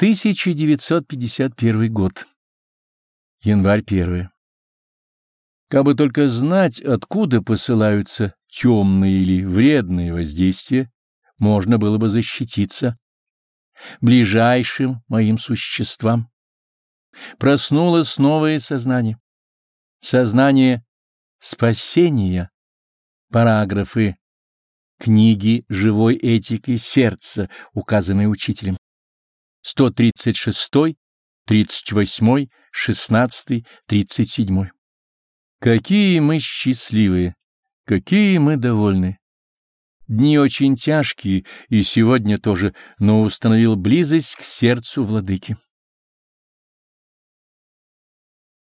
1951 год. Январь 1. Кабы только знать, откуда посылаются темные или вредные воздействия, можно было бы защититься ближайшим моим существам. Проснулось новое сознание. Сознание спасения. Параграфы книги живой этики сердца, указанные учителем. 136, 38, 16, 37. Какие мы счастливые, какие мы довольны. Дни очень тяжкие, и сегодня тоже, но установил близость к сердцу владыки.